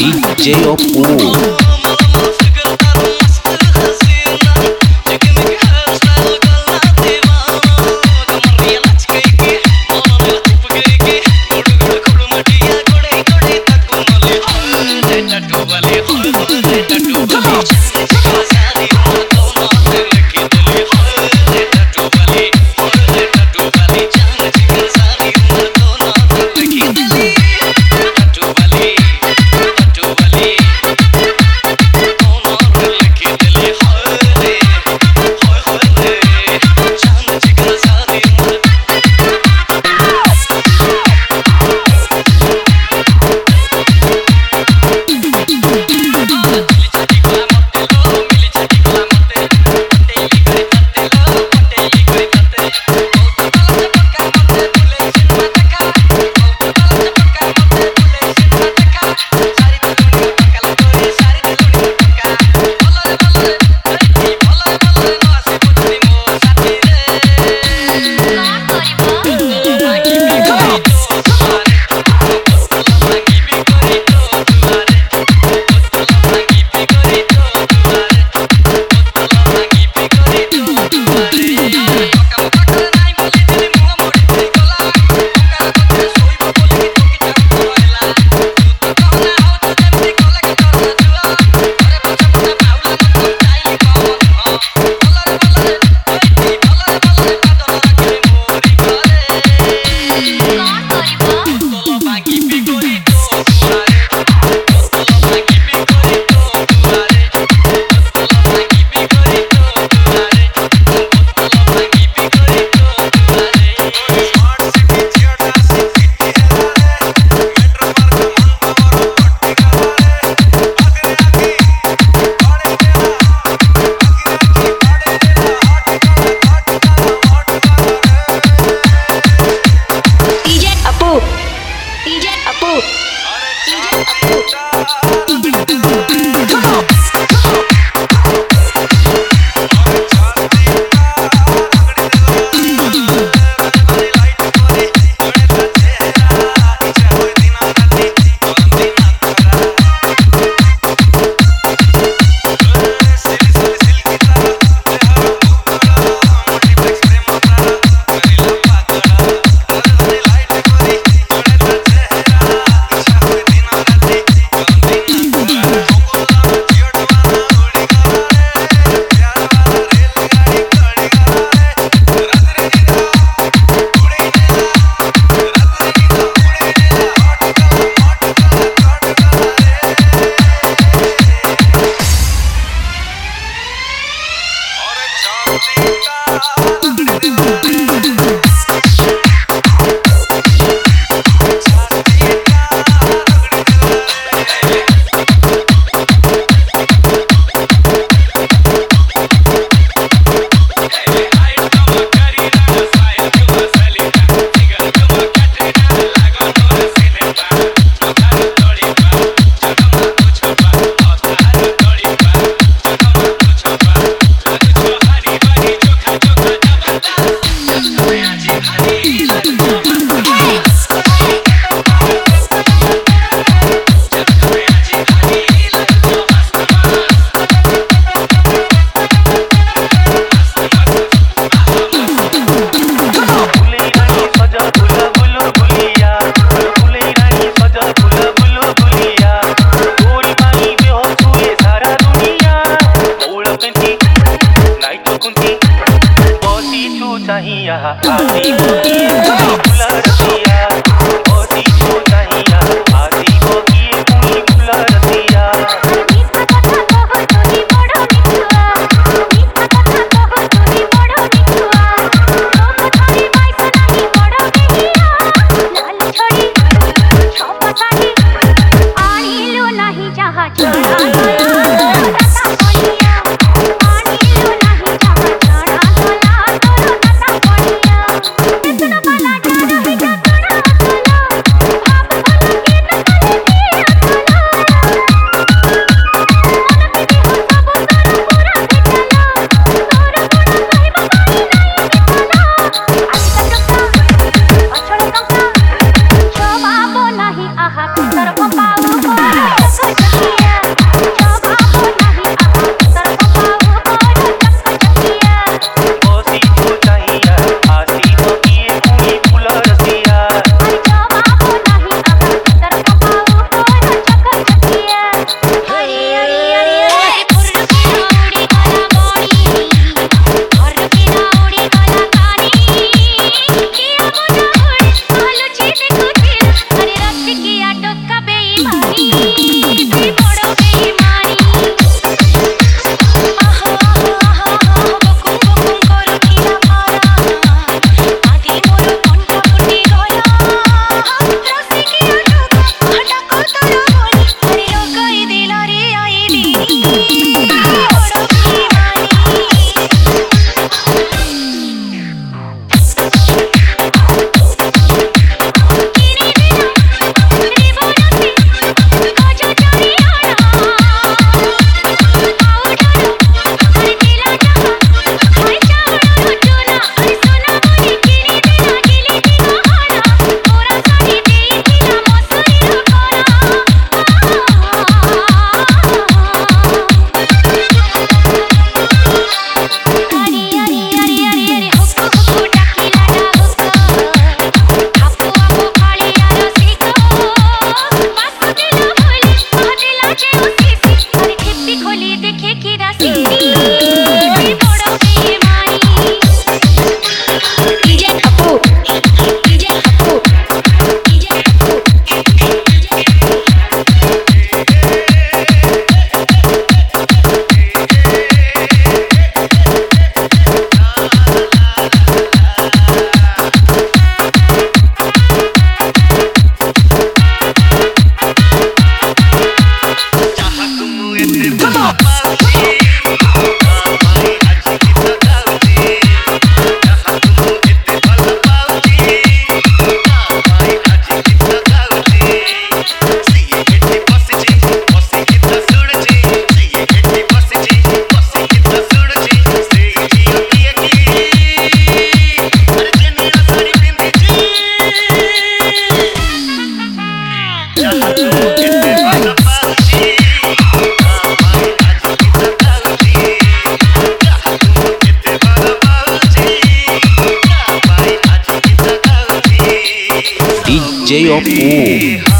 DJ Opulo. चाहिया pop, gotta DJ Opu.